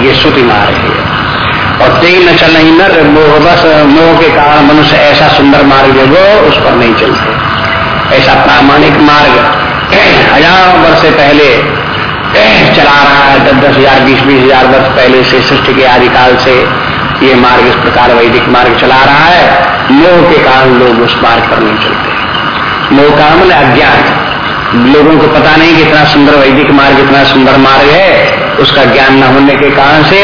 ये श्रुति मार्ग है। और ते न चल नहीं नर, मोह, बस, मोह के कारण मनुष्य ऐसा सुंदर मार्ग है वो उस पर नहीं चलते। ऐसा प्रामाणिक मार्ग हज़ारों वर्ष से पहले चला रहा है, दस दस हज़ार, बीस बीस हज़ार वर्ष पहले से, सृष्टि के आदिकाल से ये मार्ग इस प्रकार वैदिक मार्ग चला रहा है। मोह के कारण लोग उस मार्ग पर नहीं चलते। मोह का मतलब अज्ञान। लोगों को पता नहीं कि इतना सुंदर वैदिक मार्ग, इतना सुंदर मार्ग है। उसका ज्ञान न होने के कारण से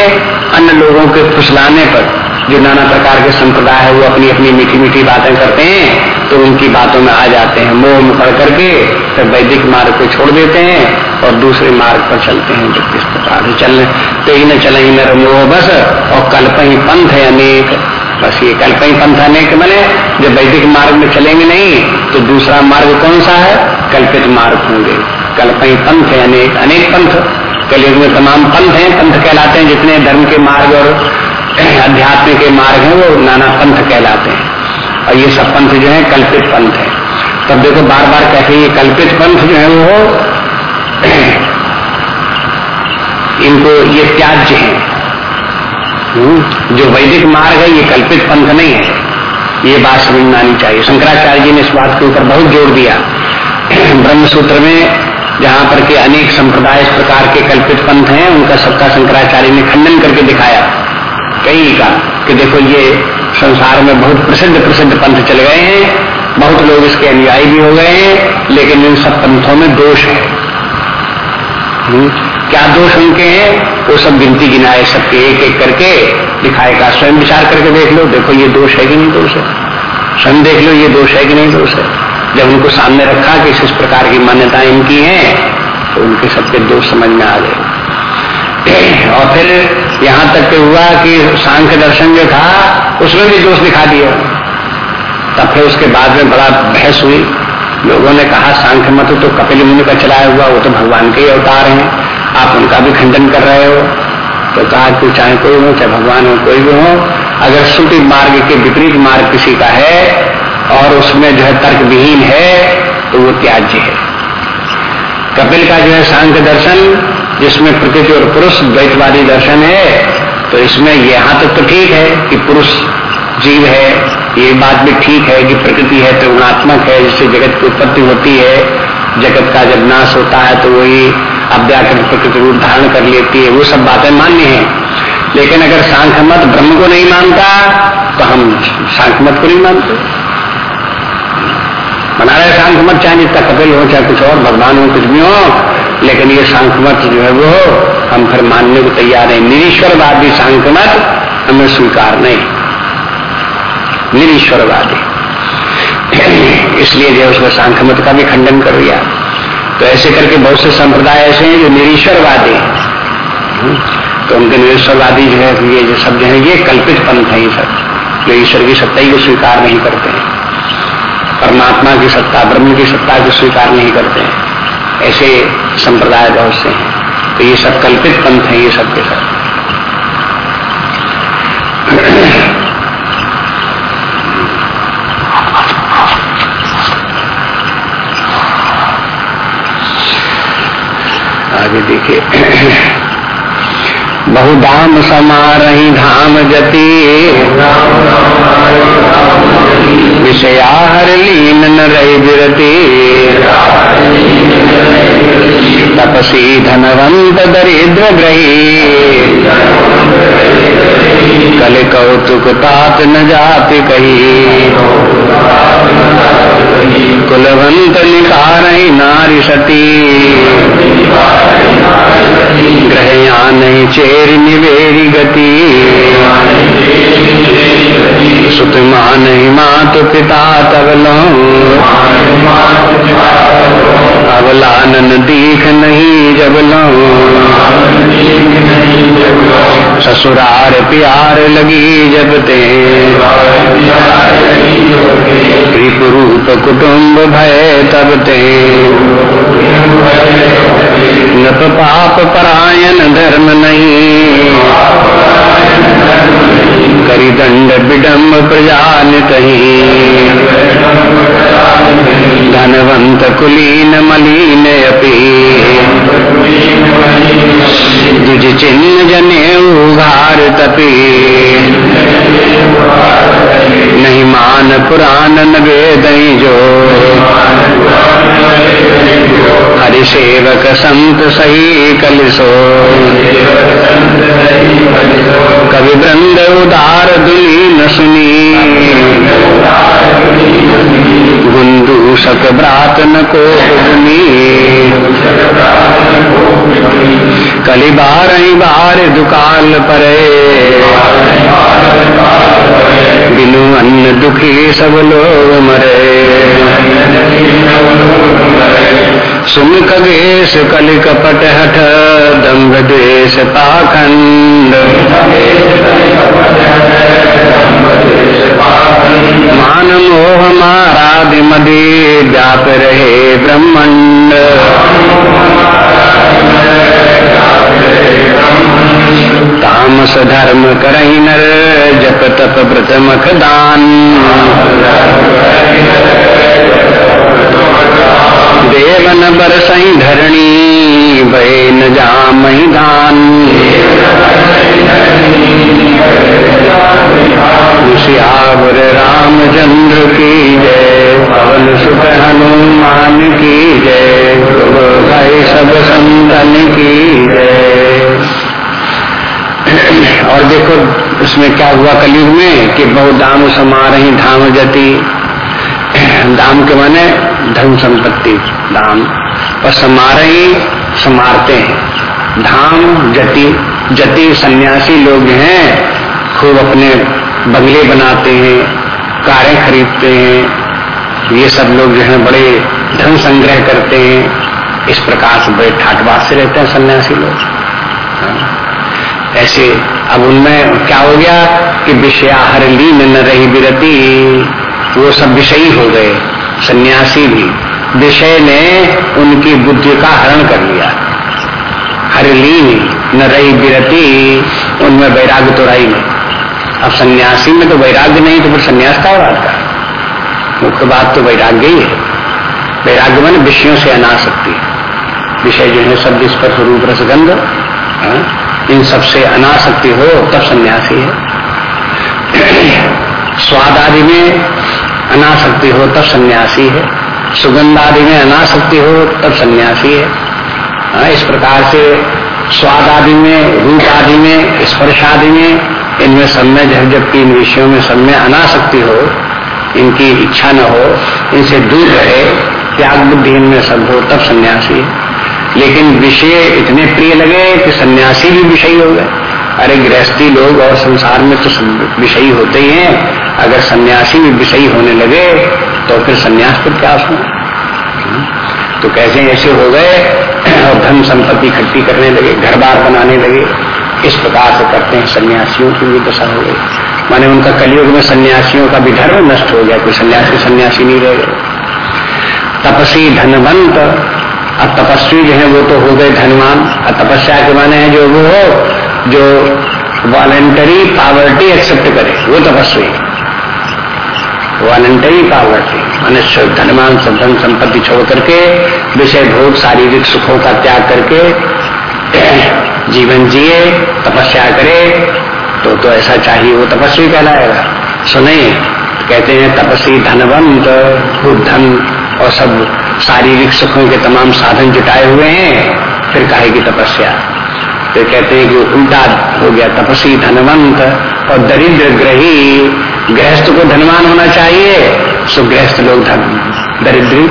अन्य लोगों के फुसलाने पर जो नाना प्रकार के संप्रदाय है, वो अपनी अपनी मीठी मीठी बातें करते हैं तो उनकी बातों में आ जाते हैं। मोह में करके फिर वैदिक मार्ग को छोड़ देते हैं और दूसरे मार्ग पर चलते हैं, जो किस प्रकार से चलने तो ही न चले नर मोह बस, और कल्प ही पंथ है अनेक। बस ये कल्प ही पंथ अनेक बने जब वैदिक मार्ग में चलेंगे नहीं तो दूसरा मार्ग कौन सा है? कल्पित मार्ग होंगे। कल्प ही पंथ है अनेक अनेक पंथ। कलयुग में तमाम पंथ हैं, पंथ कहलाते हैं जितने धर्म के मार्ग और अध्यात्म के मार्ग हैं, वो नाना पंथ कहलाते हैं। और ये सब पंथ जो है, कल्पित पंथ है। तब देखो बार बार कहते ये कल्पित पंथ जो है, वो इनको ये त्याज्य है। जो वैदिक मार्ग है ये कल्पित पंथ नहीं है। ये बात समझ में आनी चाहिए। शंकराचार्य जी ने इस बात के ऊपर बहुत ज़ोर दिया। ब्रह्म सूत्र में जहाँ पर के अनेक संप्रदाय इस प्रकार के कल्पित पंथ हैं उनका सबका शंकराचार्य ने खंडन करके दिखाया। कई का कि देखो ये संसार में बहुत प्रसिद्ध प्रसिद्ध पंथ चल गए हैं। बहुत लोग इसके अनुयायी भी हो गए हैं लेकिन इन सब पंथों में दोष है। हम्म, क्या दोष उनके हैं? वो सब गिनती गिनाए सबके एक एक करके दिखाएगा स्वयं विचार करके देख लो, देखो ये दोष है कि नहीं दोष है। स्वयं देख लो, ये दोष है कि नहीं दोष है। जब उनको सामने रखा कि इस प्रकार की मान्यताएँ इनकी हैं तो उनके सबके दोष समझ में आ गए। और फिर यहाँ तक के हुआ कि सांख्य दर्शन जो था, उसमें भी दोष दिखा दिया। तब फिर उसके बाद में बड़ा बहस हुई। लोगों ने कहा, सांख्य मत तो कपिल मुनि का चलाया हुआ, वो तो भगवान के ही अवतार हैं। आप उनका भी खंडन कर रहे हो। तो कहा कि चाहे कोई हो, चाहे भगवान हो, कोई भी हो, अगर श्रुति मार्ग के विपरीत मार्ग किसी का है और उसमें जो है तर्क विहीन है तो वो त्याज्य है। कपिल का जो है सांख्य दर्शन, जिसमें प्रकृति और पुरुष द्वैतवादी दर्शन है तो इसमें यहाँ तक तो ठीक है कि पुरुष जीव है, ये बात भी ठीक है कि प्रकृति है, त्रिगुणात्मक है, जिससे जगत की उत्पत्ति होती है। जगत का जब नाश होता है तो वही अव्याकृत प्रकृति रूप धारण कर लेती है, वो सब बातें मान्य है। लेकिन अगर सांख्य मत ब्रह्म को नहीं मानता तो हम सांख्य मत को नहीं मानते। बना रहे सांख्य मत चाहे जितना कपिल हो, चाहे कुछ और, भगवान हो, कुछ भी हो, लेकिन ये सांख्य मत जो है वो हम फिर मानने को तैयार है। निरीश्वरवादी सांख्यमत हमें स्वीकार नहीं। निरीश्वरवादी। इसलिए जो उसने सांख्य मत का भी खंडन कर दिया। तो ऐसे करके बहुत से संप्रदाय ऐसे हैं जो निरीश्वरवादी हैं। तो उनके निरीश्वरवादी जो है, ये जो शब्द हैं, ये कल्पित पंथ है ये सब, जो ईश्वर की सत्ता ही को स्वीकार नहीं करते हैं। परमात्मा की सत्ता, ब्रह्म की सत्ता को स्वीकार नहीं करते हैं। ऐसे संप्रदाय बहुत से हैं। तो ये सब कल्पित पंथ है, ये सब के सब। आगे देखिए। बहुधाम समारही धाम जती विषया हर लीन न रही विरती तपसी धनवंत दरिद्र ग्रही। कल कौतुक तात न जाति कही। कुलवंत निकार नारी सती। ग्रहया नहीं चेर निवेरी गति सुत मान मात पिता तब लो अब लानन दीख नहीं जबलो ससुरार प्यार लगी जब ते। रूप कुटुंब भय नप पाप परायण धर्म नहीं करी दंड विडम्ब प्रजान कहीं धनवंत कुलीन मलिन दुज चिन्ह जने उघार तपी। नहीं मान पुराण न वेद जो। हरि सेवक संत सही कलिसो। कवि वृंद उदार दुली न सुनी गुंदूषक ब्रात न को कली बार बार दुकाल परे। बिनु अन्न दुखी सब लोग मरे। सुन कगेश कलि कपट हठ दम्भ देश पाखंड। मान मोह मारादि मदे व्याप रहे ब्रह्मंड। तामस धर्म करही नर, जप तप व्रत मख दान। देवन बरसई धरणी, भय न जामहि दान सियावर रामचंद्र की जय, पवन सुख हनुमान की जय भाई सब संतन की जय। और देखो उसमें क्या हुआ कलयुग में कि बहुत दाम समा रही धाम जती। दाम के माने धन संपत्ति। दाम और समारही समारते हैं। धाम, जति जति सन्यासी लोग हैं, खूब अपने बंगले बनाते हैं, कारें खरीदते हैं। ये सब लोग जो है बड़े धन संग्रह करते हैं। इस प्रकार से बड़े ठाटवास से रहते हैं सन्यासी लोग। ऐसे अब उनमें क्या हो गया कि विषया हर लीन न रही विरति, वो सब विषयी हो गए। सन्यासी भी विषय ने उनकी बुद्धि का हरण कर लिया। हर लीन न रही विरति, उनमें वैराग्य तो रही नहीं। अब सन्यासी में तो वैराग्य नहीं तो फिर सन्यास का बात का? मुख्य बात तो वैराग्य ही है। वैराग्य मन विषयों से अनासक्ति। विषय जो है शब्द स्पर्श, रूप रसगंध इन सबसे अनासक्ति हो, तब सन्यासी है। स्वाद आदि में अनासक्ति हो, तब सन्यासी है। सुगंध आदि में अनासक्ति हो तब सन्यासी है। हाँ, इस प्रकार से स्वाद आदि में रूप आदि में स्पर्श आदि में इनमें में जब जबकि इन विषयों में सब में अनासक्ति हो इनकी इच्छा न हो इनसे दूर रहे त्याग बुद्धि इनमें सब हो तब सन्यासी है। लेकिन विषय इतने प्रिय लगे कि सन्यासी भी विषयी हो गए। अरे गृहस्थी लोग और संसार में तो विषयी होते ही हैं। अगर सन्यासी भी विषयी होने लगे तो फिर सन्यास पर क्या उसमें तो कैसे ऐसे हो गए, और धन संपत्ति इकट्ठी करने लगे घर बार बनाने लगे। इस प्रकार से करते हैं सन्यासियों की भी दशा हो गई। माने उनका कलयुग में सन्यासियों का भी धर्म नष्ट हो गया, कोई सन्यासी सन्यासी नहीं रह गए तपसी धनवंत, अब तपस्वी जो है वो तो हो गए धनवान। और तपस्या के माने हैं जो वो हो जो वॉलेंटरी पावर्टी एक्सेप्ट करे, वो तपस्वी वॉलेंटरी पावर्टी माने धनवान सब धन संपत्ति छोड़ करके, विषय भोग, शारीरिक सुखों का त्याग करके, जीवन जिए, तपस्या करे तो तो ऐसा चाहिए, वो तपस्वी कहलाएगा। सुने कहते हैं तपस्वी धनवंत धन और सब शारीरिक सुखों के तमाम साधन जुटाए हुए हैं, फिर कहे की तपस्या। फिर कहते हैं कि उल्टा हो गया तपस्वी धनवंत और दरिद्र ग्रही गृहस्थ को धनवान होना चाहिए, सो गृहस्थ लोग धन, दरिद्री।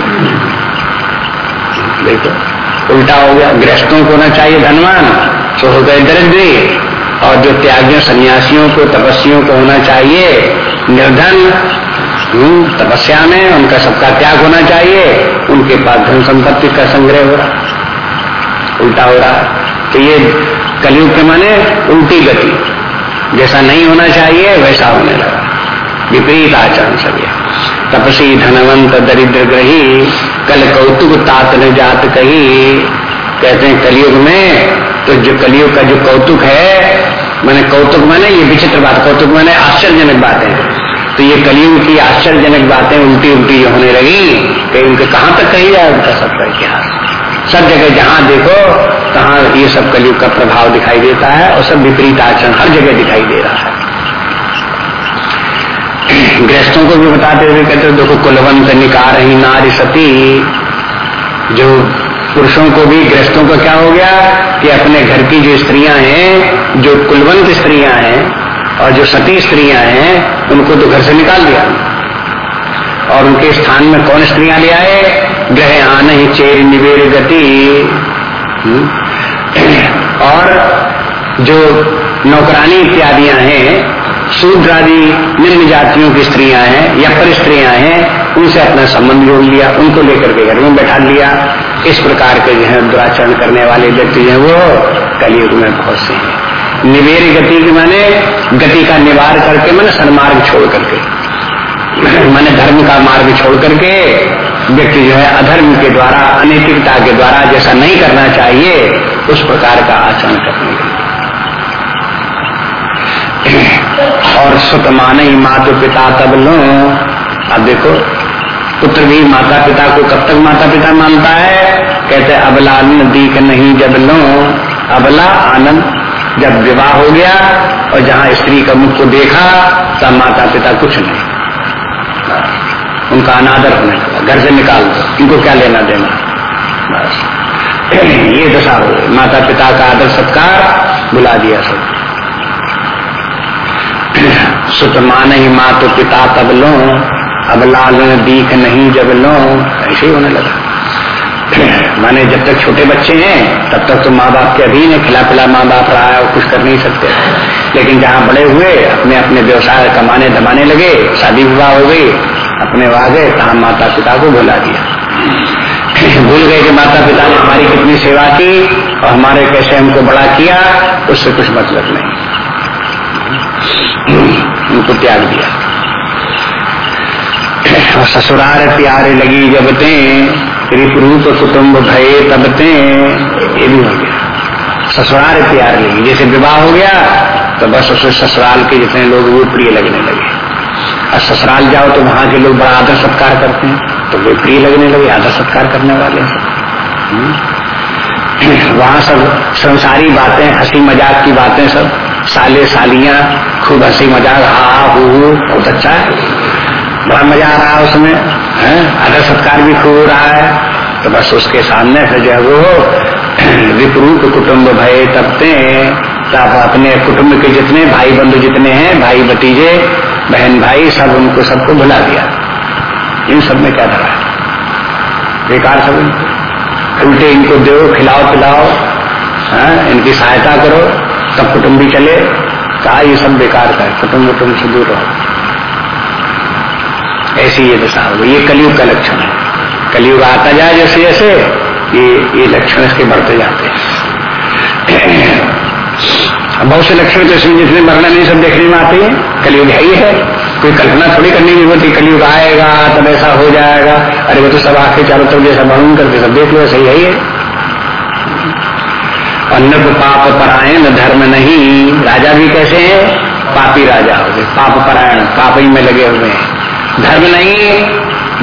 देखो, उल्टा हो गया, गृहस्थों को होना चाहिए धनवान तो हो गए दरिद्री। और जो त्यागियों, सन्यासियों को तपस्वियों को होना चाहिए, निर्धन तपस्या में उनका सबका त्याग होना चाहिए, उनके पास धन संपत्ति का संग्रह हो रहा। उल्टा हो रहा। तो ये कलयुग के माने उल्टी गति। जैसा नहीं होना चाहिए, वैसा होने लगा। विपरीत आचरण सब तपसी धनवंत दरिद्र ग्रही, कल कौतुक तात न जात कही। कहते हैं, कलयुग में तो जो कलियुग का जो कौतुक है, मैंने कौतुक माने ये विचित्र बात, कौतुक माने आश्चर्यजनक बातें। तो ये कलियुग की आश्चर्यजनक बातें उल्टी उल्टी होने लगी कि उनके कहाँ तक कही जाए उनका सबका इतिहास। सब जगह जहाँ देखो कहा ये सब कलयुग का प्रभाव दिखाई देता है और सब विपरीत आचरण हर जगह दिखाई दे रहा है। गृहस्थों को भी बताते हुए कहते, देखो, कुलवंत निकार ही नारी सती, जो पुरुषों को भी, गृहस्थों का क्या हो गया कि अपने घर की जो स्त्रियाँ हैं, जो कुलवंत स्त्रियाँ हैं और जो सती स्त्रियाँ हैं, उनको तो घर से निकाल दिया। और उनके स्थान में कौन स्त्रियाँ ले आए? ग्रह आन ही चेर निवेर गति। हम्म। और जो नौकरानी इत्यादियाँ हैं शूद्र आदि निम्न जातियों की स्त्रियाँ हैं या पर स्त्रियाँ हैं, उनसे अपना संबंध जोड़ लिया, उनको लेकर के घर में बैठा लिया। इस प्रकार के जो है दुराचरण करने वाले व्यक्ति हैं वो कलयुग में बहुत से हैं। निवेर गति के माने गति का निवार करके मैंने सन्मार्ग छोड़ करके, मैंने धर्म का मार्ग छोड़ करके व्यक्ति जो है अधर्म के द्वारा, अनैतिकता के द्वारा जैसा नहीं करना चाहिए, उस प्रकार का आचरण करने के और सुत माने माता पिता तब लो। अब देखो, पुत्र भी माता पिता को कब तक माता पिता मानता है? कहते, अबला दीक नहीं जब लो। अबला आनंद, जब विवाह हो गया और जहाँ स्त्री का मुख को देखा, तब माता पिता कुछ नहीं। उनका अनादर होने लगा, घर से निकाल दो, इनको क्या लेना देना? बस। ये दशा हो माता पिता का आदर सत्कार बुला दिया सब। सुत मान माँ तो पिता तब लो, अब लाल दीख नहीं जब लो। ऐसे होने लगा। माने जब तक छोटे बच्चे हैं, तब तक तो माँ बाप के अधीन है खिला पिला माँ बाप रहा है और कुछ कर नहीं सकते। लेकिन जहाँ बड़े हुए अपने अपने व्यवसाय कमाने धमाने लगे, शादी विवाह हो गई, अपने वहाँ गए, तहा माता पिता को भुला दिया। भूल गए कि माता पिता ने हमारी कितनी सेवा की और हमारे कैसे हमको बड़ा किया, उससे कुछ मतलब नहीं। उनको त्याग दिया। और ससुराल प्यारे लगी जब ते, रूप कुटुम्ब भय तब ते, ये भी हो गया। ससुराल प्यार लगी, जैसे विवाह हो गया तो बस उसे ससुराल के जितने लोग वो प्रिय लगने लगे। और ससुराल जाओ तो वहाँ के लोग बड़ा आदर सत्कार करते हैं तो वे प्रिय लगने लगे, आदर सत्कार करने वाले हम्म। वहाँ सब संसारी बातें, हँसी मज़ाक की बातें सब साले सालियाँ, खूब हँसी मज़ाक, हा, हू बहुत अच्छा है। बड़ा मज़ा आ रहा है उसमें अदर सत्कार भी खूब हो रहा है। तो बस उसके सामने से जो है वो विपरूप कुटुंब भय तबते तब अपने कुटुंब के जितने भाई बंधु जितने हैं, भाई भतीजे, बहन भाई, सब उनको, सबको भुला दिया। इन सब में क्या धरा है? बेकार सब उल्टे इनको दो, खिलाओ पिलाओ, है? इनकी सहायता करो। तब भी चले, कहा, ये सब बेकार का है, कुटुंब कुटुंब से दूर रहो। ऐसी ये दशा हो ये कलयुग का लक्षण है। कलयुग आता जाए जैसे जैसे, ये ये लक्षण इसके बढ़ते जाते हैं। बहुत से लक्षण तो इसमें जितने मरना नहीं, सब देखने में आते हैं। कलयुग है ही है। कोई कल्पना थोड़ी करने की ज़रूरत कलयुग आएगा, तब ऐसा हो जाएगा। अरे वो तो सब आके चारों तरफ़ जैसा वर्णन करते सब देख लो सही है ही है। और पाप परायण धर्म नहीं। राजा भी कैसे हैं? पापी राजा हो गए। पाप परायण पाप ही में लगे हुए हैं। धर्म नहीं,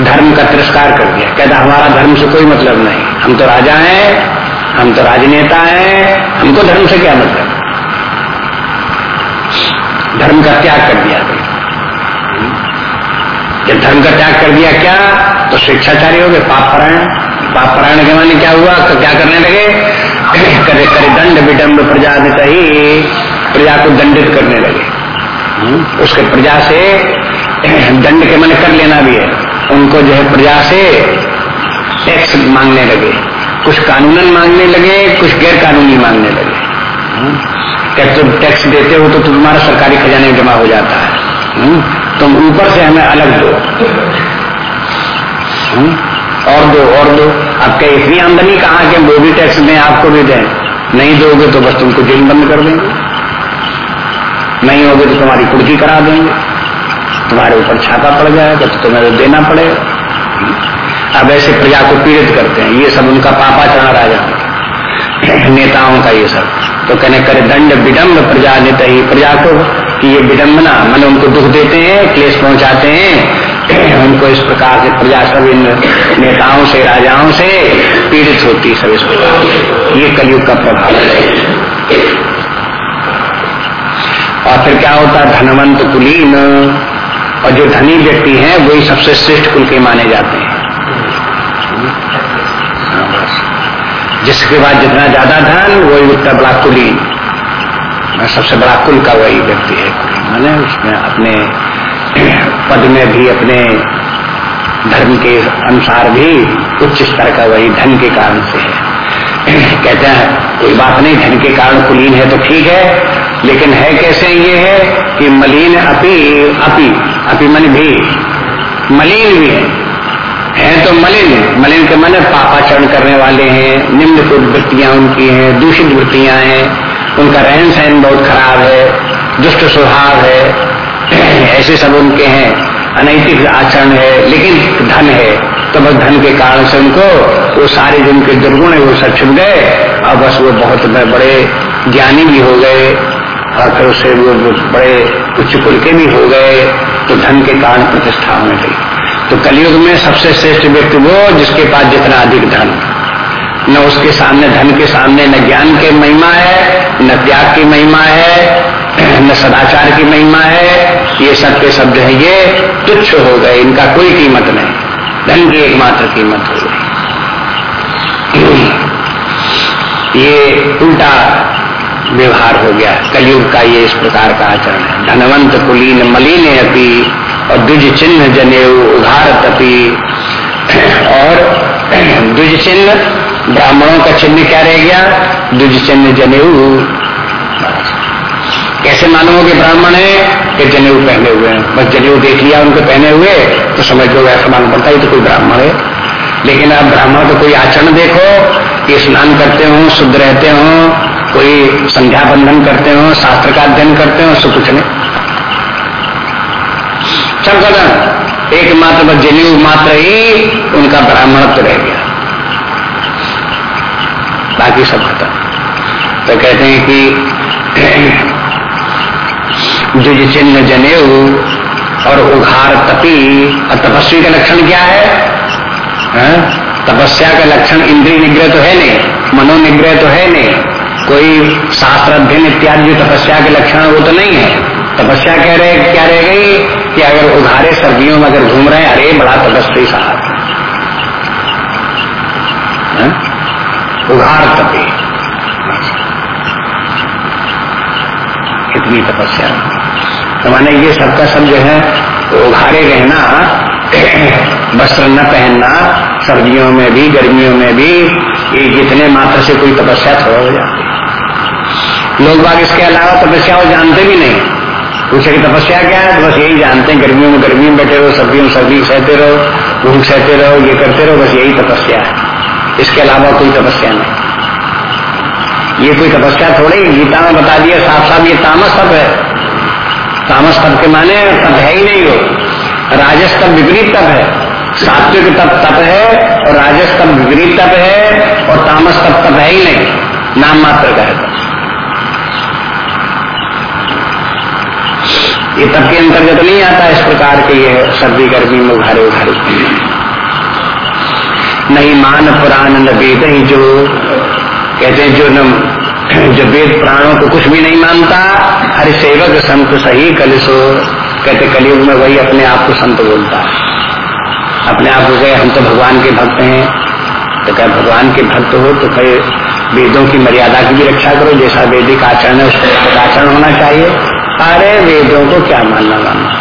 धर्म का तिरस्कार कर दिया। कहता, हमारा धर्म से कोई मतलब नहीं। हम तो राजा हैं, हम तो राजनेता हैं, हमको धर्म से क्या मतलब? धर्म का त्याग कर दिया जब धर्म का त्याग कर दिया क्या? तो स्वेच्छाचारी हो गए पाप परायण पाप परायण के माने क्या हुआ? तो क्या करने लगे? करे करे दंड विडम्ब प्रजा ही प्रजा को दंडित करने लगे। हम्म, उसके प्रजा से दंड के मन कर लेना भी है। उनको जो है प्रजा से टैक्स मांगने लगे। कुछ कानूनन मांगने लगे कुछ गैर कानूनी मांगने लगे। हम्म, क्या तुम टैक्स देते हो तो तुम्हारा सरकारी खजाने में जमा हो जाता है। हम्म, तुम ऊपर से हमें अलग दो। और दो और दो। क्या इतनी आमदनी कहाँ के वो भी टैक्स दें आपको भी दें? नहीं दोगे तो बस तुमको जेल बंद कर देंगे। नहीं होगे तो तुम्हारी कुर्की करा देंगे। तुम्हारे ऊपर छापा पड़ जाएगा तो तुम्हें तो देना पड़ेगा। अब ऐसे प्रजा को पीड़ित करते हैं। ये सब उनका पापा चढ़ा राजा। नेताओं का ये सब। तो कहने, करे दंड विडम्ब प्रजा नेता ही प्रजा को कि ये विडम्बना मैंने उनको दुख देते हैं, क्लेश पहुंचाते हैं उनको इस प्रकार से प्रजा सब इन नेताओं से, राजाओं से पीड़ित होती सब इस प्रकार ये कलयुग का प्रभाव है। और फिर क्या होता धनवंत कुलीन, और जो धनी व्यक्ति हैं, वही सबसे श्रेष्ठ कुल के माने जाते हैं। जिसके बाद जितना ज़्यादा धन, वही उतना बड़ा कुलीन। सबसे बड़ा कुल का वही व्यक्ति है माने उसमें अपने पद में भी अपने धर्म के अनुसार भी उच्च स्तर का वही धन के कारण से है। कहते हैं, कोई बात नहीं, धन के कारण कुलीन है तो ठीक है, लेकिन है कैसे ये है कि मलिन अपी अपी अपी मन भी, मलिन भी है है तो मलिन। मलिन के मन पापाचरण करने वाले हैं, निम्न वृत्तियाँ उनकी हैं, दूषित वृत्तियाँ हैं, उनका रहन सहन बहुत खराब है, दुष्ट स्वभाव है ऐसे सब उनके हैं। अनैतिक आचरण है, लेकिन धन है। तो बस धन के कारण से उनको वो सारे जो उनके दुर्गुण है, वो सब छुप गए। और बस वो बहुत बड़े ज्ञानी भी हो गए। और फिर उससे वो बड़े उच्च कुल के भी हो गए। तो धन के कारण प्रतिष्ठा होने गई। तो कलयुग में सबसे श्रेष्ठ व्यक्ति वो जिसके पास जितना अधिक धन। न उसके सामने धन के सामने, न ज्ञान के महिमा है, न त्याग की महिमा है न सदाचार की महिमा है, ये सब के शब्द है, ये तुच्छ हो गए, इनका कोई कीमत नहीं। धन की एकमात्र कीमत हो गई। ये उल्टा व्यवहार हो गया। कलयुग का ये इस प्रकार का आचरण है। धनवंत कुलीन मलिन अपी, और द्विज चिन्ह जने उधार तपी और द्विज चिन्ह ब्राह्मणों का चिन्ह क्या रह गया? द्विज चिन्ह जनेऊ कैसे मालूम कि ब्राह्मण है? कि जनेऊ पहने हुए हैं। बस जनेऊ देख लिया, उनके पहने हुए तो समझ लो ऐसा मालूम पड़ता है तो कोई ब्राह्मण है। लेकिन अब ब्राह्मण को कोई आचरण देखो, कि स्नान करते हो, शुद्ध रहते हो, कोई संध्या बंधन करते हो, शास्त्र का अध्ययन करते हो, सब कुछ नहीं। सब कदम एकमात्र बस जनेऊ मात्र ही उनका ब्राह्मण तो रह गया। बाकी सब खत्म। तो कहते हैं कि जुज चिन्ह जनेऊ और उघार तपी। और तपस्वी का लक्षण क्या है, है? तपस्या का लक्षण इंद्रिय निग्रह तो है नहीं मनोनिग्रह तो है नहीं। कोई शास्त्र अध्ययन इत्यादि जो तपस्या के लक्षण वो तो नहीं है। तपस्या कह रहे क्या रह गई? कि अगर उघारे सर्दियों में अगर घूम रहे अरे बड़ा तपस्वी साहब। उघार तपी। इतनी तपस्या तो माने ये सबका सब जो है उघारे रहना, वस्त्र न पहनना, सर्दियों में भी, गर्मियों में भी, ये जितने मात्र से कोई तपस्या थोड़ा हो जाती लोग बाग इसके अलावा तपस्या वो जानते भी नहीं। पूछे कि तपस्या क्या है तो बस यही जानते हैं, गर्मियों में गर्मी में बैठे रहो, सर्दियों में सर्दी सहते रहो, भूख सहते रहो, ये करते रहो, बस यही तपस्या है। इसके अलावा कोई तपस्या नहीं। ये कोई तपस्या थोड़ी, गीता में बता दिया साफ़ साफ़ ये तामस सब है। तामस तप के माने तप है ही नहीं वो। राजस तप विपरीत तप है। सात्विक तप तप है और राजस तप विपरीत तप है और तामस तप तप है ही नहीं। नाम मात्र का है। ये तप के अंतर्गत नहीं आता इस प्रकार के ये सर्दी गर्मी में उघारे उघारे। नहीं मान पुराण न ही जो, कहते हैं जो न जो वेद प्राणों को कुछ भी नहीं मानता हरि सेवक संत सही कलिसो कहते कलयुग में वही अपने आप को संत बोलता है। अपने आप को कहे, हम तो भगवान के भक्त हैं। तो क्या भगवान के भक्त हो तो कहे, वेदों की मर्यादा की भी रक्षा करो, जैसा वेदिक आचरण है, उसका आचरण होना चाहिए। अरे, वेदों को क्या मानना मानना?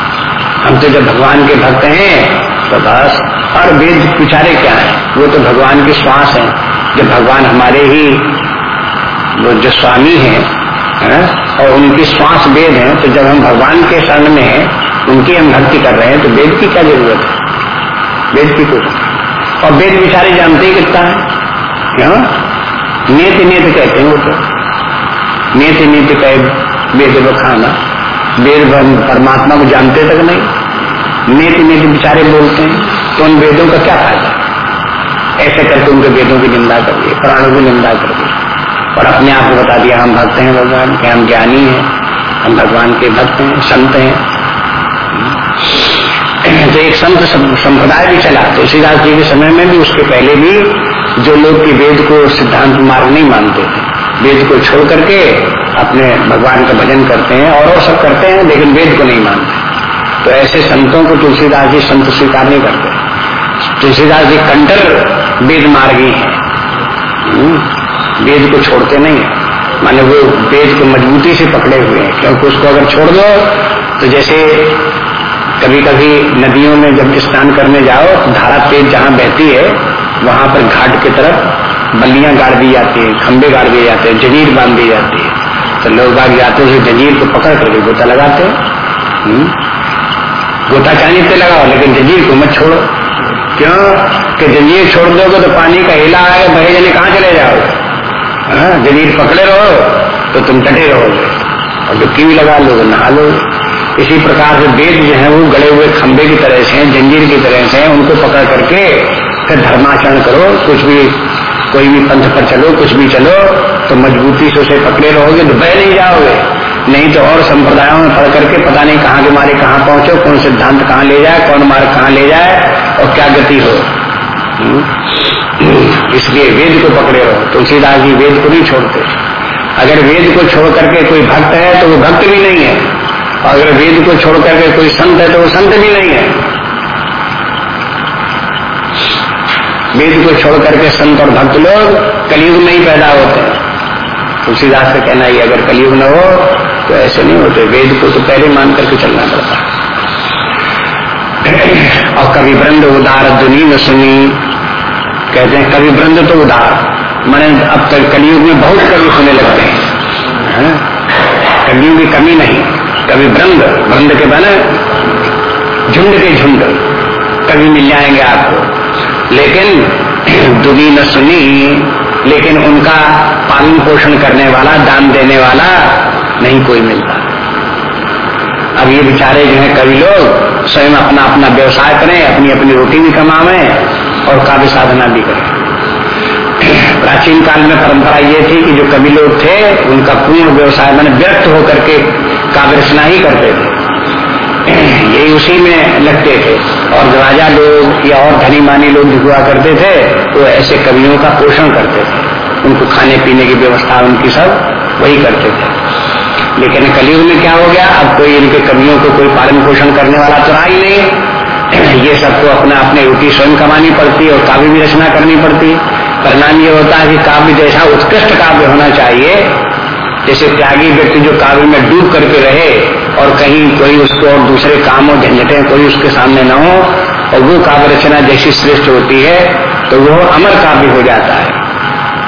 हम तो जब भगवान के भक्त हैं तो बस। और वेद पिछारे क्या है? वो तो भगवान की श्वास है। जब भगवान हमारे ही जो स्वामी है, है और उनकी श्वास वेद है तो जब हम भगवान के शरण में है उनकी हम भक्ति कर रहे हैं तो वेद की क्या ज़रूरत है? वेद की कुछ और वेद बिचारे जानते ही कितना है? क्यों? नेत नेत कहते हैं वो तो। नेत नेत कहे वेद वो खाना। वेद परमात्मा को जानते तक नहीं। नेत नेत बिचारे बोलते हैं तो उन वेदों का क्या फ़ायदा? ऐसे करके उनके वेदों की निंदा कर दिए प्राणों की निंदा कर दी और अपने आप को बता दिया हम भक्त हैं भगवान के हम ज्ञानी हैं हम भगवान के भक्त हैं संत हैं। तो एक संत संप्रदाय भी चला। तुलसीदास जी के समय में भी उसके पहले भी जो लोग की वेद को सिद्धांत मार्ग नहीं मानते वेद को छोड़ करके अपने भगवान का भजन करते हैं और वो सब करते हैं लेकिन वेद को नहीं मानते। तो ऐसे संतों को तुलसीदास जी संत स्वीकार नहीं करते। तुलसीदास जी कंटर वेद मार्गी है। हम्म, वेद को छोड़ते नहीं। माने वो वेद को मजबूती से पकड़े हुए हैं। क्योंकि उसको अगर छोड़ दो तो जैसे कभी कभी नदियों में जब स्नान करने जाओ, धारा तेज जहाँ बहती है, वहाँ पर घाट की तरफ़ बल्लियाँ गाड़ दी जाती है खंबे गाड़ दिए जाते हैं, जंजीर बाँध दी जाती है। तो लोग बाग जाते हैं, जंजीर को पकड़ करके गोता लगाते हैं। हम्म? गोता चाहे पे लगाओ, लेकिन जजीर को मत छोड़ो। क्यों? कि जंजीर छोड़ दोगे तो पानी का हिला आएगा बहे जने कहाँ चले जाओगे? हाँ, जंजीर पकड़े रहो तो तुम टटे रहोगे और डुबकी भी लगा लोगे नहा लोगे इसी प्रकार से वेद जो है वो गड़े हुए खंबे की तरह से जंजीर की तरह से उनको पकड़ करके फिर धर्माचरण करो। कुछ भी कोई भी पंथ पर चलो कुछ भी चलो तो मजबूती से उसे पकड़े रहोगे तो बह नहीं जाओगे। नहीं तो और संप्रदायों में पढ़ करके पता नहीं कहाँ के मारे कहाँ पहुंचो कौन सिद्धांत कहाँ ले जाए कौन मार्ग कहाँ ले जाए और क्या गति हो। इसलिए वेद को पकड़े रहो। तुलसीदास जी वेद को नहीं छोड़ते। अगर वेद को छोड़ करके कोई भक्त है तो वो भक्त भी नहीं है। और अगर वेद को छोड़ करके कोई संत है तो वो संत भी नहीं है। वेद को छोड़ करके संत और भक्त लोग कलयुग में ही पैदा होते हैं। तुलसीदास का कहना ही अगर कलयुग न हो तो ऐसे नहीं होते। वेद को तो पहले मान करके चलना पड़ता और कभी वृंद उदार दुनी न सुनी। कहते हैं कभी वृंद तो उदार। मैंने अब तक कलयुग में बहुत कवि सुने लगते हैं। कलयुग की कमी नहीं। कभी वृंद वृंद के बने झुंड के झुंड। कभी मिल जाएँगे आपको। लेकिन दुनी न सुनी, लेकिन उनका पालन पोषण करने वाला, दान देने वाला नहीं कोई मिलता। अब ये बेचारे जो है कवि लोग स्वयं अपना अपना व्यवसाय करें, अपनी अपनी रोटी भी कमावे और काव्य साधना भी करें। प्राचीन काल में परंपरा ये थी कि जो कवि लोग थे, उनका पूर्ण व्यवसाय मैंने व्यक्त होकर के काव्य रचना ही करते थे। यही उसी में लगते थे। और राजा लोग या और धनी मानी लोग हुआ करते थे, वो ऐसे कवियों का पोषण करते थे। उनको खाने पीने की व्यवस्था उनकी सब वही करते थे। लेकिन कलयुग में क्या हो गया? अब कोई इनके कवियों को कोई पालन पोषण करने वाला तो रहा ही नहीं। ये सबको अपना अपने रोटी स्वयं कमानी पड़ती है और काव्य भी रचना करनी पड़ती। है परिणाम ये होता है कि काव्य जैसा उत्कृष्ट काव्य होना चाहिए। जैसे त्यागी व्यक्ति जो काव्य में डूब करके रहे और कहीं कोई उसको और दूसरे काम और झंझटे कोई उसके सामने न हो और वो काव्य रचना जैसी श्रेष्ठ होती है तो वो अमर काव्य हो जाता है।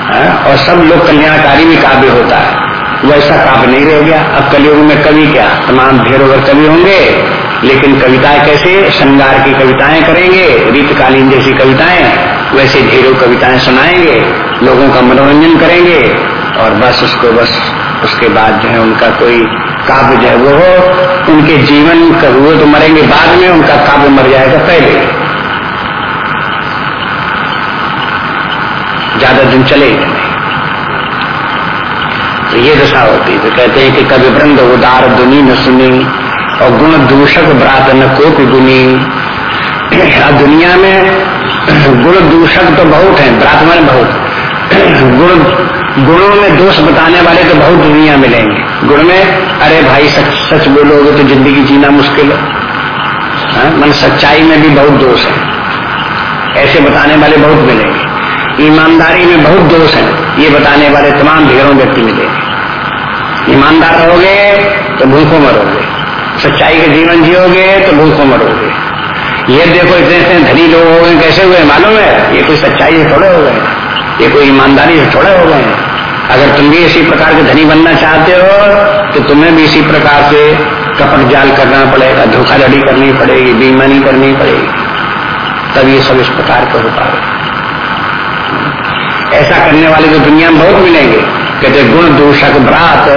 हाँ? और सब लोग कल्याणकारी भी काव्य होता है। वैसा काव्य नहीं रह गया। अब कलयुग में कवि क्या? तमाम ढेरों भर कवि होंगे। लेकिन कविताएँ कैसे? श्रृंगार की कविताएँ करेंगे, रीतकालीन जैसी कविताएँ, वैसे ढेरों कविताएँ सुनाएँगे, लोगों का मनोरंजन करेंगे, और बस उसको, बस उसके बाद जो है उनका कोई काव्य जो है वो हो। उनके जीवन का वो तो मरेंगे बाद में, उनका काव्य मर जाएगा पहले। ज़्यादा दिन चलेगा नहीं। तो ये दशा होती तो कहते हैं कि कभी वृंद उदार दुनी न सुनी और गुण दूषक ब्रात न कोप गुनी दुनिया में गुण दूषक तो बहुत है ब्राह्मण बहुत। गुण, गुणों में दोष बताने वाले तो बहुत दुनिया मिलेंगे। गुण में, अरे भाई सच सच बोलोगे तो ज़िंदगी जीना मुश्किल हाँ? मन सच्चाई में भी बहुत दोष है। ऐसे बताने वाले बहुत मिलेंगे। ईमानदारी में बहुत दोष है। ये बताने वाले तमाम ढेरों व्यक्ति मिलेंगे। ईमानदार रहोगे तो भूखों मरोगे। सच्चाई के जीवन जियोगे तो भूखों मरोगे। ये देखो इतने इतने धनी लोग हो गए, कैसे हुए मालूम है? ये कोई सच्चाई से थोड़े हो गए। ये कोई ईमानदारी से थोड़े हो गए। अगर तुम भी इसी प्रकार के धनी बनना चाहते हो तो तुम्हें भी इसी प्रकार से कपट जाल करना पड़ेगा, धोखाधड़ी करनी पड़ेगी, बेईमानी करनी पड़ेगी। तब ये सब इस प्रकार का होता है ऐसा करने वाले तो दुनिया में बहुत मिलेंगे। कहते गुण दूषक भ्रात,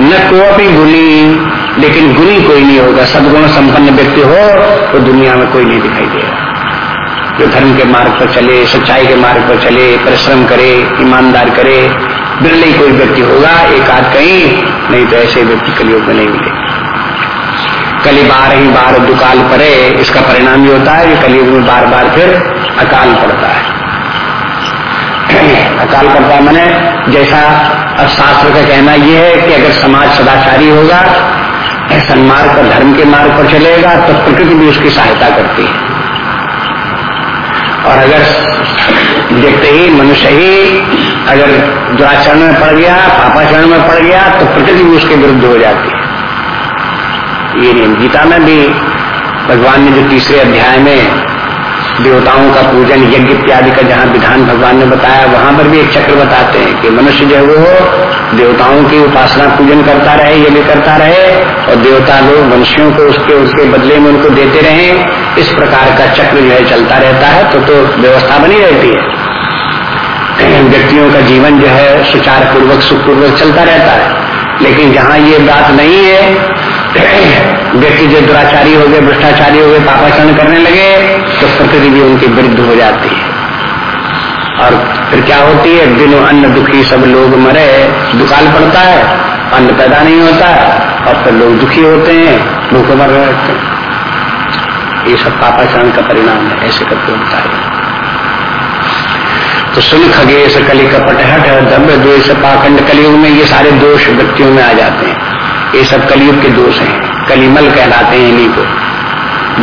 न कोपी गुनी लेकिन गुनी कोई नहीं होगा। सदगुण संपन्न व्यक्ति हो तो दुनिया में कोई नहीं दिखाई देगा जो धर्म के मार्ग पर चले, सच्चाई के मार्ग पर चले, परिश्रम करे, ईमानदार करे, बिरले कोई व्यक्ति होगा, एक आध कहीं, नहीं तो ऐसे व्यक्ति कलियुग में नहीं मिले कली बार ही बार दुकाल पड़े, इसका परिणाम ये होता है कि कलयुग में बार बार फिर अकाल पड़ता है। अकाल पड़ता मैंने जैसा अब शास्त्र का कहना यह है कि अगर समाज सदाचारी होगा सन्मार्ग और धर्म के मार्ग पर चलेगा तो प्रकृति भी उसकी सहायता करती है। और अगर देखते ही मनुष्य ही अगर दुराचरण में पड़ गया, पापाचरण में पड़ गया तो प्रकृति भी उसके विरुद्ध हो जाती है। ये नियम गीता में भी भगवान ने जो तीसरे अध्याय में देवताओं का पूजन, यज्ञ इत्यादि का जहाँ विधान भगवान ने बताया, वहाँ पर भी एक चक्र बताते हैं कि मनुष्य जो है वो देवताओं की उपासना पूजन करता रहे ये भी करता रहे और देवता लोग मनुष्यों को उसके उसके बदले में उनको देते रहे। इस प्रकार का चक्र जो है चलता रहता है तो तो व्यवस्था बनी रहती है। व्यक्तियों का जीवन जो है सुचार पूर्वक सुखपूर्वक चलता रहता है। लेकिन जहाँ ये बात नहीं है व्यक्ति जो दुराचारी हो गए, भ्रष्टाचारी हो गए, पापाचरण करने लगे तो प्रकृति भी उनके विरुद्ध हो जाती है। और फिर क्या होती है? दिनों अन्न दुखी सब लोग मरे, दुकाल पड़ता है, अन्न पैदा नहीं होता है और फिर लोग दुखी होते हैं, भूख मर रहे हैं। ये सब पापाचरण का परिणाम है, ऐसे करके होता है। तो सुन खगेश कली कपट हट, दम्भ द्वेश पाखंड कलयुग में ये सारे दोष व्यक्तियों में आ जाते हैं। ये सब कलयुग के दोष हैं। कलिमल कहलाते हैं इन्हीं को।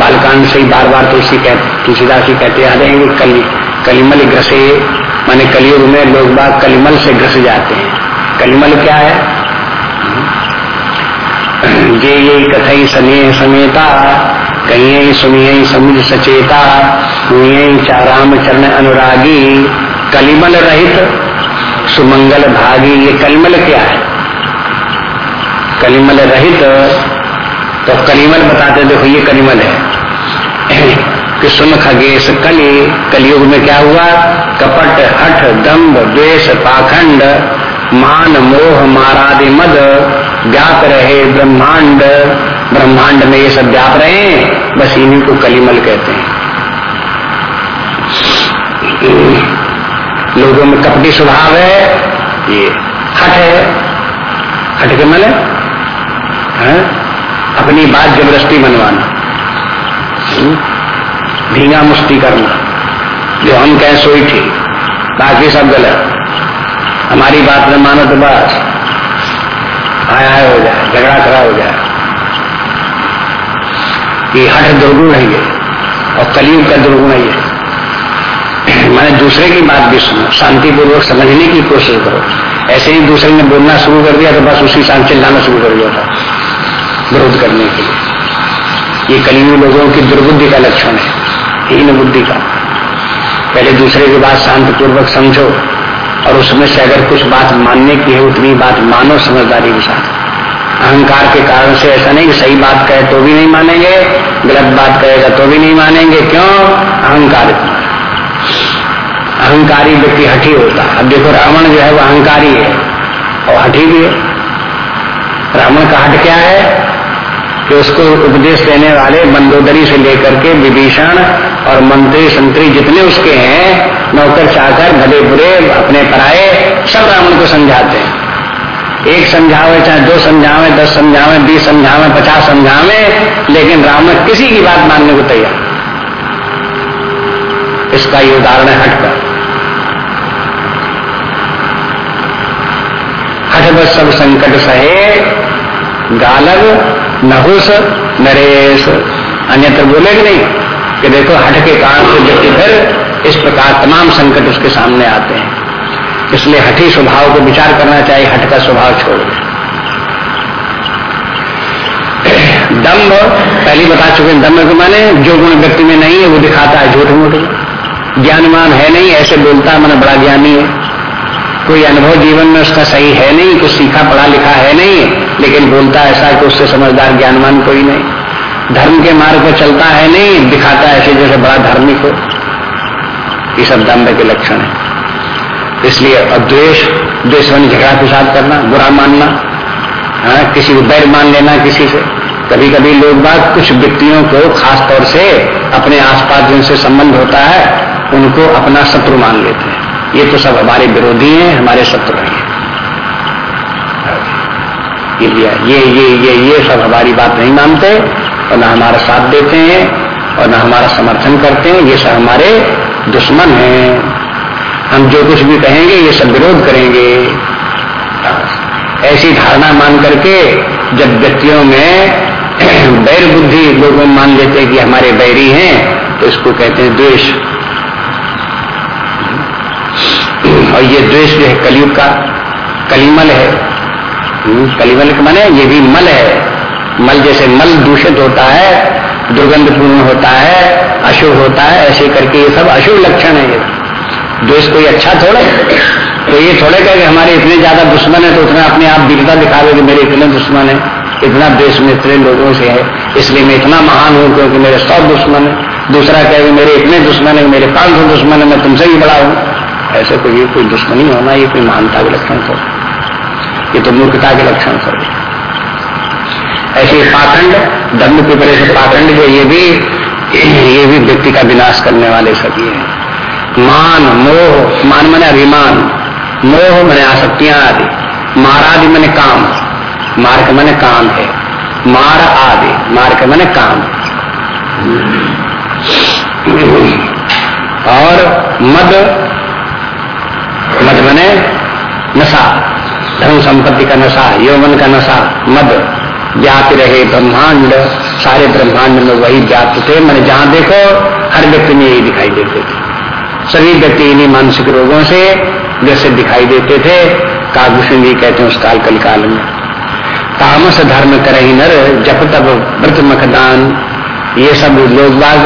बालकांड से ही बार बार तुलसी कह तुलसीदास जी कहते आ रहे हैं कि कली कलिमल ग्रसे, माने कलयुग में लोग बाग कलिमल से ग्रस जाते हैं। कलिमल क्या है? ये ये कथई स्नेह समेता कहीं सुनिए समुझ सचेता चाराम चरण अनुरागी। कलिमल रहित सुमंगल भागी, ये कलिमल क्या है? कलिमल रहित तो कलिमल बताते देखो ये कलिमल है। कि सुन खगेश, कली, कलयुग में क्या हुआ? कपट, हठ दम्भ द्वेष, पाखंड, मान, मोह, मारादि, मद, व्याप रहे, ब्रह्मांड। ब्रह्मांड में ये सब व्याप रहे हैं, बस इन्हीं को कलिमल कहते हैं। लोगों में कपटी स्वभाव है, ये हट है। हट के मल है? अपनी बात ज़बरदस्ती मनवाना भींगा मुस्ती करना। जो हम कहें सोई थी। बाकी सब गलत। हमारी बात न मानो तो बस। आया हो जाए, झगड़ा खड़ा हो जाए। ये हठ दुर्गुण है ये, और कलयुग का दुर्गुण है ये। मैंने दूसरे की बात भी सुनो। शांतिपूर्वक समझने की कोशिश करो। ऐसे ही दूसरे ने बोलना शुरू कर दिया तो बस उसी साथ चिल्लाना शुरू कर दिया था। विरोध करने के लिए। ये कलियुग लोगों की दुर्बुद्धि का लक्षण है, हीन बुद्धि का। पहले दूसरे की बात शांतिपूर्वक समझो, और उसमें से अगर कुछ बात मानने की है, उतनी बात मानो, समझदारी के साथ। अहंकार के कारण से ऐसा नहीं कि सही बात कहे तो भी नहीं मानेंगे, गलत बात कहेगा तो भी नहीं मानेंगे। क्यों? अहंकार अहंकारी व्यक्ति हठी होता अब देखो, रावण जो है, वो अहंकारी है, और हठी भी है। रावण का हट क्या है? कि उसको उपदेश देने वाले मंदोदरी से लेकर के विभीषण और मंत्री संतरी जितने उसके हैं, नौकर, चाकर, भले बुरे, अपने पराए, सब रावण को समझाते हैं। एक समझावे चाहे दो समझावे, दस समझावे, बीस समझावे, पचास समझावे, लेकिन रावण किसी की बात मानने को तैयार इसका ये उदाहरण है हटकर हट बस सब संकट सहे गालव नहुस नरेश अन्यत्र बोले कि नहीं कि देखो हट के कारण से व्यक्ति फिर इस प्रकार तमाम संकट उसके सामने आते हैं। इसलिए हठी स्वभाव को विचार करना चाहिए हट का स्वभाव छोड़ दम्भ, पहले बता चुके हैं, दम्भ के माने जो गुण व्यक्ति में नहीं है, वो दिखाता है झूठ मूठ। ज्ञानमान है नहीं, ऐसे बोलता है, मैंने बड़ा ज्ञानी है। कोई अनुभव जीवन में उसका सही है नहीं, कुछ सीखा, पढ़ा लिखा है नहीं लेकिन बोलता ऐसा कि उससे समझदार ज्ञानवान कोई नहीं। धर्म के मार्ग पर चलता है नहीं, दिखाता ऐसे जैसे बड़ा धार्मिक हो। ये सब दम्भ के लक्षण है। इसलिए अद्वेश बनी झगड़ा फसाद करना, बुरा मानना हाँ किसी को बैर मान लेना किसी से। कभी कभी लोग बात कुछ व्यक्तियों को खास तौर से अपने आसपास जिनसे संबंध होता है, उनको अपना शत्रु मान लेते हैं। ये तो सब हमारे विरोधी हैं, हमारे शत्रु हैं। ये लिया ये ये ये ये सब हमारी बात नहीं मानते और न हमारा साथ देते हैं और न हमारा समर्थन करते हैं। ये सब हमारे दुश्मन हैं। हम जो कुछ भी कहेंगे, ये सब विरोध करेंगे। ऐसी धारणा मान करके जब व्यक्तियों में बैर बुद्धि लोग मान लेते हैं कि हमारे बैरी हैं तो इसको कहते हैं द्वेष। और ये द्वेष जो है कलयुग का, कलिमल है। कलिमल माने, ये भी मल है। मल जैसे मल दूषित होता है, दुर्गंधपूर्ण होता है, अशुभ होता है, ऐसे करके ये सब अशुभ लक्षण है ये। द्वेष कोई अच्छा थोड़ा तो ये थोड़े कहे कि हमारे इतने ज़्यादा दुश्मन है तो उतना अपने आप वीरता दिखावे कि मेरे इतने दुश्मन है, इतना देश में इतने लोगों से है। इसलिए मैं इतना महान हूँ क्योंकि मेरे सौ दुश्मन है। दूसरा कहे मेरे इतने दुश्मन है मेरे पाँच सौ दुश्मन है, मैं तुमसे ही बड़ा हूँ। ऐसे कोई कोई दुश्मनी होना, ये कोई महानता के लक्षण हो ये तो मूर्खता के लक्षण सब ऐसे पाखंड, दम्भ पिपरे से पाखंड जो ये भी ये भी व्यक्ति का विनाश करने वाले सभी हैं। मान, मोह, मान मैंने अभिमान, मोह मैंने आसक्तियाँ आदि मारादि मैंने काम, मार्ग मैंने काम है, मार आदि, मार्ग मैंने काम। और मद मद मने नशा। धन संपत्ति का नशा, यौवन का नशा, मद, व्याप्त रहे ब्रह्मांड, सारे ब्रह्मांड में वही व्याप्त थे। मैंने जहाँ देखो, हर व्यक्ति में यही दिखाई देते थे। सभी व्यक्ति इन्हीं मानसिक रोगों से जैसे दिखाई देते थे। काभूषण जी कहते हैं उस काल कल काल में। तामस धर्म करे नर, जप तब व्रत मखदान ये सब लोग बाग,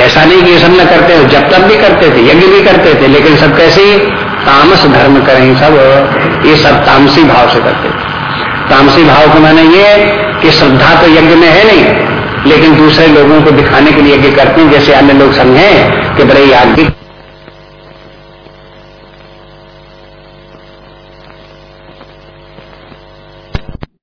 ऐसा नहीं कि ये सब न करते हो जब तब भी करते थे, यज्ञ भी करते थे, लेकिन सब कैसे तामस धर्म करें सब, ये सब तामसी भाव से करते तामसी भाव को मैंने ये कि श्रद्धा तो यज्ञ में है नहीं, लेकिन दूसरे लोगों को दिखाने के लिए यज्ञ करते हैं, जैसे अन्य लोग समझे कि बड़े याज्ञिक